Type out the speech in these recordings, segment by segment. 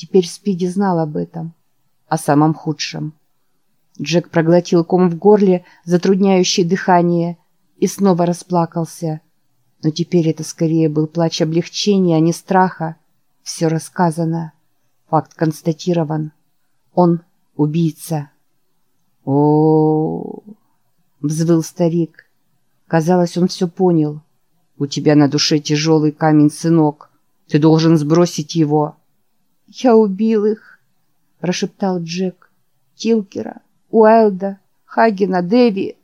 Теперь Спиди знал об этом. О самом худшем. Джек проглотил ком в горле, затрудняющий дыхание, и снова расплакался. Но теперь это скорее был плач облегчения, а не страха. Все рассказано. Факт констатирован. Он убийца. о, взвыл старик. Казалось, он все понял. «У тебя на душе тяжелый камень, сынок. Ты должен сбросить его». «Я убил их», — прошептал Джек. «Тилкера, Уайлда, Хагена, Дэви».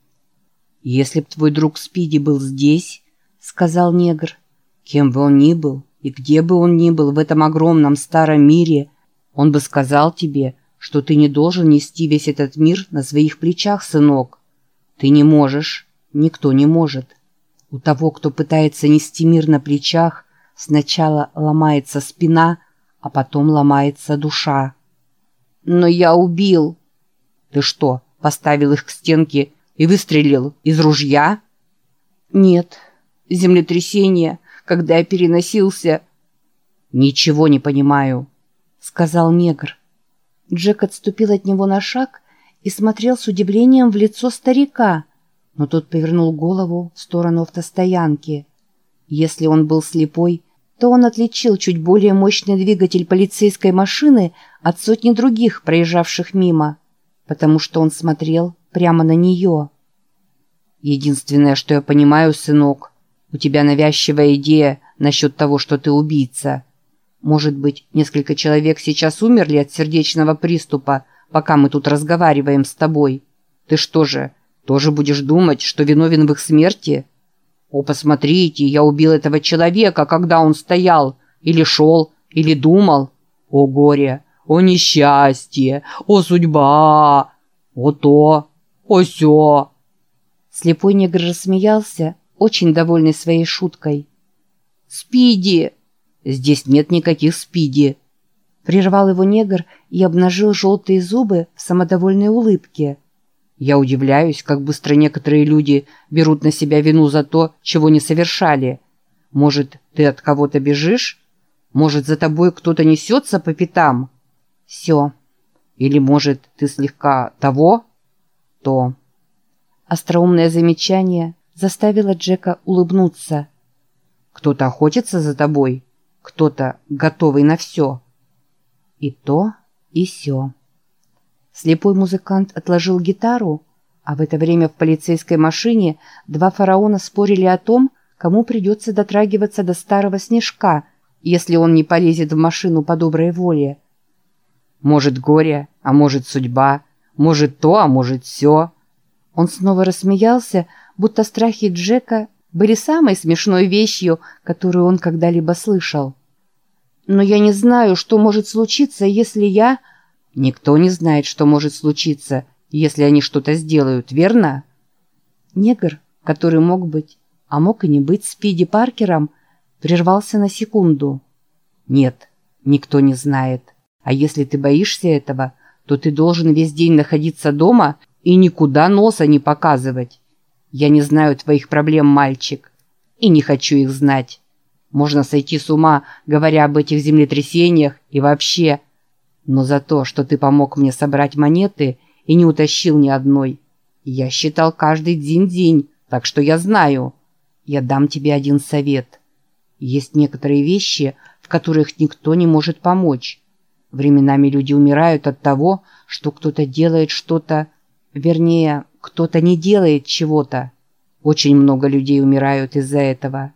«Если б твой друг Спиди был здесь», — сказал негр, — «кем бы он ни был и где бы он ни был в этом огромном старом мире, он бы сказал тебе, что ты не должен нести весь этот мир на своих плечах, сынок. Ты не можешь, никто не может. У того, кто пытается нести мир на плечах, сначала ломается спина, а потом ломается душа. «Но я убил!» «Ты что, поставил их к стенке и выстрелил из ружья?» «Нет. Землетрясение, когда я переносился...» «Ничего не понимаю», — сказал негр. Джек отступил от него на шаг и смотрел с удивлением в лицо старика, но тот повернул голову в сторону автостоянки. Если он был слепой, то он отличил чуть более мощный двигатель полицейской машины от сотни других, проезжавших мимо, потому что он смотрел прямо на нее. «Единственное, что я понимаю, сынок, у тебя навязчивая идея насчет того, что ты убийца. Может быть, несколько человек сейчас умерли от сердечного приступа, пока мы тут разговариваем с тобой. Ты что же, тоже будешь думать, что виновен в их смерти?» «О, посмотрите, я убил этого человека, когда он стоял, или шел, или думал. О, горе, о, несчастье, о, судьба, о, то, о, сё!» Слепой негр рассмеялся, очень довольный своей шуткой. «Спиди!» «Здесь нет никаких спиди!» Прервал его негр и обнажил желтые зубы в самодовольной улыбке. Я удивляюсь, как быстро некоторые люди берут на себя вину за то, чего не совершали. Может, ты от кого-то бежишь? Может, за тобой кто-то несется по пятам? Все. Или, может, ты слегка того? То. Остроумное замечание заставило Джека улыбнуться. Кто-то охотится за тобой, кто-то готовый на все. И то, и все. Слепой музыкант отложил гитару, а в это время в полицейской машине два фараона спорили о том, кому придется дотрагиваться до старого снежка, если он не полезет в машину по доброй воле. Может, горе, а может, судьба, может, то, а может, все. Он снова рассмеялся, будто страхи Джека были самой смешной вещью, которую он когда-либо слышал. «Но я не знаю, что может случиться, если я...» Никто не знает, что может случиться, если они что-то сделают, верно? Негр, который мог быть, а мог и не быть Спиди Паркером, прервался на секунду. Нет, никто не знает. А если ты боишься этого, то ты должен весь день находиться дома и никуда носа не показывать. Я не знаю твоих проблем, мальчик, и не хочу их знать. Можно сойти с ума, говоря об этих землетрясениях и вообще но за то, что ты помог мне собрать монеты и не утащил ни одной, я считал каждый день-день, так что я знаю. Я дам тебе один совет. Есть некоторые вещи, в которых никто не может помочь. Временами люди умирают от того, что кто-то делает что-то, вернее, кто-то не делает чего-то. Очень много людей умирают из-за этого.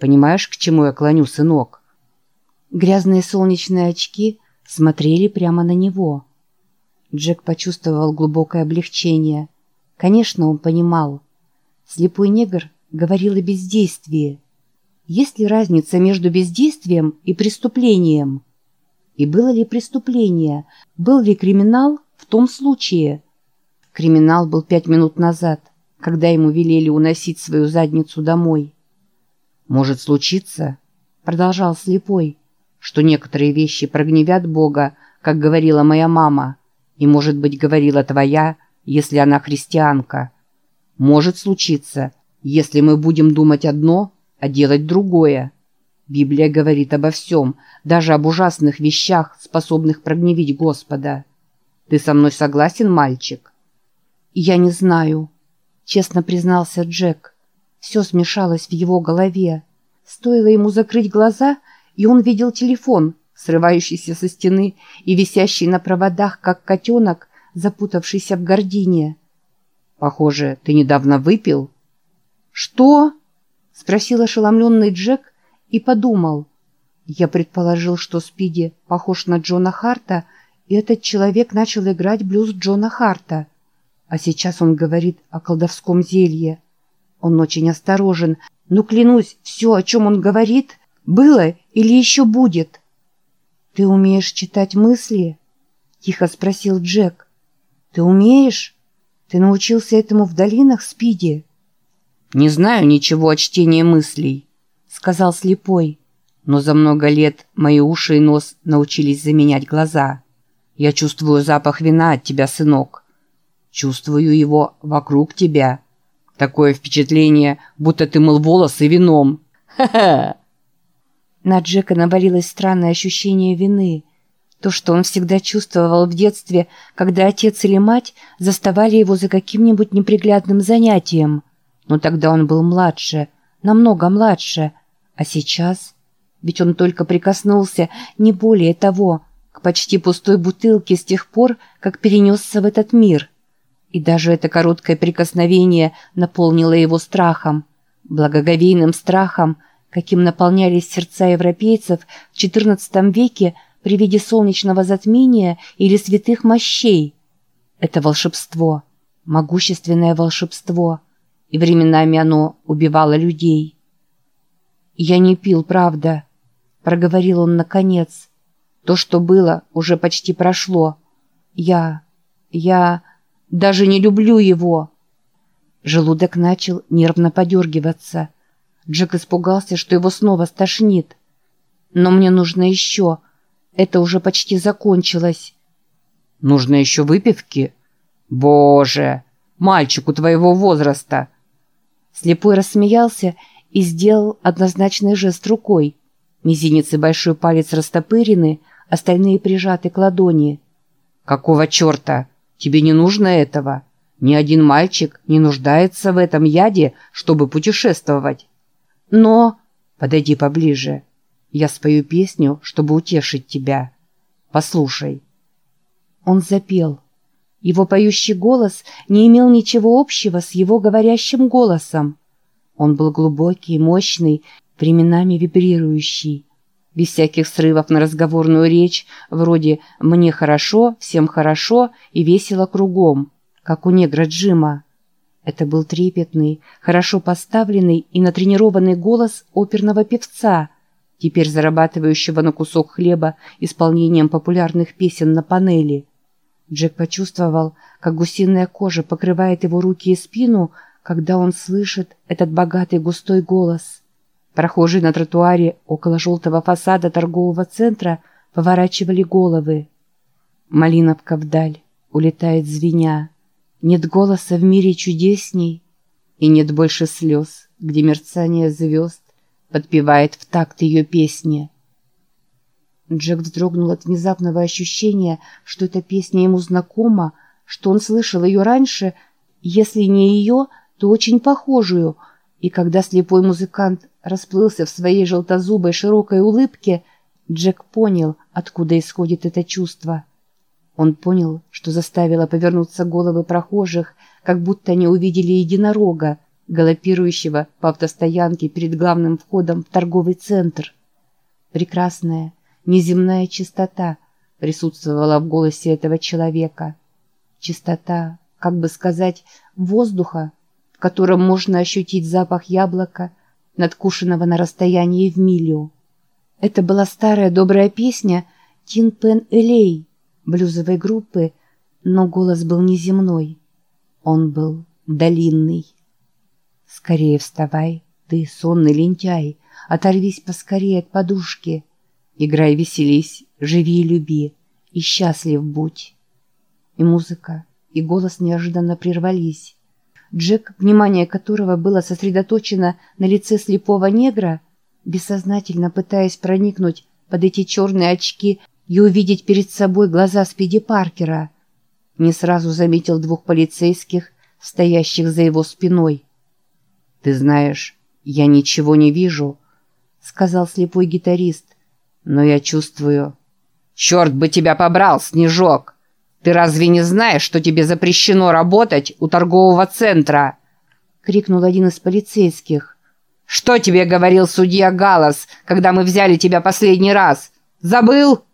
Понимаешь, к чему я клоню, сынок? Грязные солнечные очки смотрели прямо на него. Джек почувствовал глубокое облегчение. Конечно, он понимал. Слепой негр говорил о бездействии. Есть ли разница между бездействием и преступлением? И было ли преступление? Был ли криминал в том случае? Криминал был пять минут назад, когда ему велели уносить свою задницу домой. «Может случиться?» — продолжал слепой что некоторые вещи прогневят Бога, как говорила моя мама, и, может быть, говорила твоя, если она христианка. Может случиться, если мы будем думать одно, а делать другое. Библия говорит обо всем, даже об ужасных вещах, способных прогневить Господа. Ты со мной согласен, мальчик? Я не знаю, честно признался Джек. Все смешалось в его голове. Стоило ему закрыть глаза, и он видел телефон, срывающийся со стены и висящий на проводах, как котенок, запутавшийся в гордине. «Похоже, ты недавно выпил?» «Что?» — спросил ошеломленный Джек и подумал. Я предположил, что Спиди похож на Джона Харта, и этот человек начал играть блюз Джона Харта. А сейчас он говорит о колдовском зелье. Он очень осторожен, но, клянусь, все, о чем он говорит, было или еще будет. «Ты умеешь читать мысли?» — тихо спросил Джек. «Ты умеешь? Ты научился этому в долинах, Спиди?» «Не знаю ничего о чтении мыслей», — сказал слепой. «Но за много лет мои уши и нос научились заменять глаза. Я чувствую запах вина от тебя, сынок. Чувствую его вокруг тебя. Такое впечатление, будто ты мыл волосы вином. Ха-ха!» На Джека навалилось странное ощущение вины. То, что он всегда чувствовал в детстве, когда отец или мать заставали его за каким-нибудь неприглядным занятием. Но тогда он был младше, намного младше. А сейчас... Ведь он только прикоснулся, не более того, к почти пустой бутылке с тех пор, как перенесся в этот мир. И даже это короткое прикосновение наполнило его страхом, благоговейным страхом, каким наполнялись сердца европейцев в XIV веке при виде солнечного затмения или святых мощей. Это волшебство, могущественное волшебство, и временами оно убивало людей. «Я не пил, правда», — проговорил он наконец. «То, что было, уже почти прошло. Я... я даже не люблю его». Желудок начал нервно подергиваться. Джек испугался, что его снова стошнит. «Но мне нужно еще. Это уже почти закончилось». «Нужно еще выпивки?» «Боже! Мальчику твоего возраста!» Слепой рассмеялся и сделал однозначный жест рукой. Мизинец и большой палец растопырены, остальные прижаты к ладони. «Какого черта? Тебе не нужно этого. Ни один мальчик не нуждается в этом яде, чтобы путешествовать». Но... Подойди поближе. Я спою песню, чтобы утешить тебя. Послушай. Он запел. Его поющий голос не имел ничего общего с его говорящим голосом. Он был глубокий, мощный, временами вибрирующий. Без всяких срывов на разговорную речь, вроде «мне хорошо», «всем хорошо» и «весело кругом», как у негра Джима. Это был трепетный, хорошо поставленный и натренированный голос оперного певца, теперь зарабатывающего на кусок хлеба исполнением популярных песен на панели. Джек почувствовал, как гусиная кожа покрывает его руки и спину, когда он слышит этот богатый густой голос. Прохожие на тротуаре около желтого фасада торгового центра поворачивали головы. Малиновка вдаль, улетает звеня. Нет голоса в мире чудесней, И нет больше слез, где мерцание звезд Подпевает в такт ее песни. Джек вздрогнул от внезапного ощущения, что эта песня ему знакома, что он слышал ее раньше, если не ее, то очень похожую, и когда слепой музыкант расплылся в своей желтозубой широкой улыбке, Джек понял, откуда исходит это чувство. Он понял, что заставило повернуться головы прохожих, как будто они увидели единорога, галопирующего по автостоянке перед главным входом в торговый центр. Прекрасная, неземная чистота присутствовала в голосе этого человека. Чистота, как бы сказать, воздуха, в котором можно ощутить запах яблока, надкушенного на расстоянии в милю. Это была старая добрая песня «Тин Пен Элей», блюзовой группы, но голос был неземной. Он был долинный. «Скорее вставай, ты сонный лентяй, оторвись поскорее от подушки. Играй, веселись, живи и люби, и счастлив будь». И музыка, и голос неожиданно прервались. Джек, внимание которого было сосредоточено на лице слепого негра, бессознательно пытаясь проникнуть под эти черные очки и увидеть перед собой глаза Спиди Паркера. Не сразу заметил двух полицейских, стоящих за его спиной. «Ты знаешь, я ничего не вижу», — сказал слепой гитарист. «Но я чувствую...» «Черт бы тебя побрал, Снежок! Ты разве не знаешь, что тебе запрещено работать у торгового центра?» — крикнул один из полицейских. «Что тебе говорил судья Галлас, когда мы взяли тебя последний раз? Забыл?»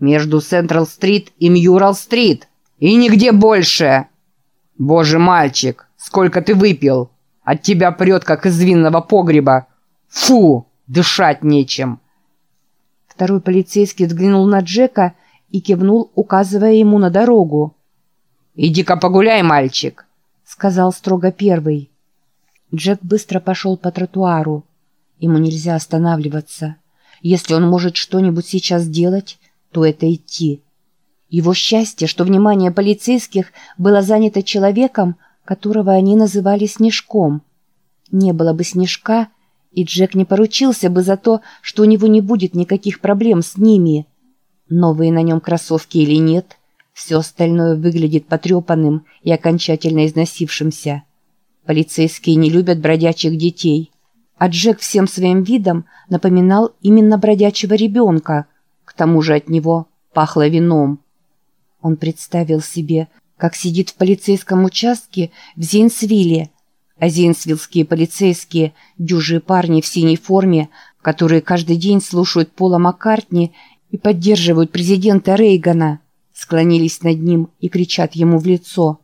«Между Централ-стрит и Мьюрал-стрит. И нигде больше!» «Боже, мальчик, сколько ты выпил! От тебя прет, как из винного погреба! Фу, дышать нечем!» Второй полицейский взглянул на Джека и кивнул, указывая ему на дорогу. «Иди-ка погуляй, мальчик», — сказал строго первый. Джек быстро пошел по тротуару. Ему нельзя останавливаться. Если он может что-нибудь сейчас делать, то это идти. Его счастье, что внимание полицейских было занято человеком, которого они называли Снежком. Не было бы Снежка, и Джек не поручился бы за то, что у него не будет никаких проблем с ними. Новые на нем кроссовки или нет, все остальное выглядит потрепанным и окончательно износившимся. Полицейские не любят бродячих детей, а Джек всем своим видом напоминал именно бродячего ребенка, тому же от него пахло вином. Он представил себе, как сидит в полицейском участке в Зейнсвилле, Азинсвиллские полицейские, дюжие парни в синей форме, которые каждый день слушают Пола Маккартни и поддерживают президента Рейгана, склонились над ним и кричат ему в лицо.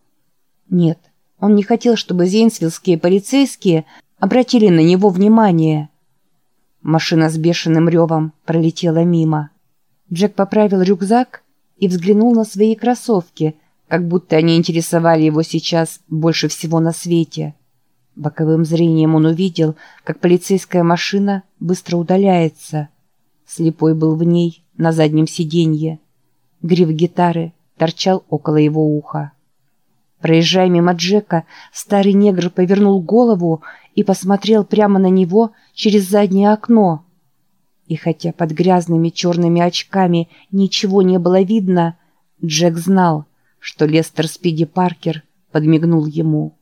Нет, он не хотел, чтобы зейнсвиллские полицейские обратили на него внимание. Машина с бешеным ревом пролетела мимо. Джек поправил рюкзак и взглянул на свои кроссовки, как будто они интересовали его сейчас больше всего на свете. Боковым зрением он увидел, как полицейская машина быстро удаляется. Слепой был в ней, на заднем сиденье. Гриф гитары торчал около его уха. Проезжая мимо Джека, старый негр повернул голову и посмотрел прямо на него через заднее окно. И хотя под грязными черными очками ничего не было видно, Джек знал, что Лестер Спиди Паркер подмигнул ему.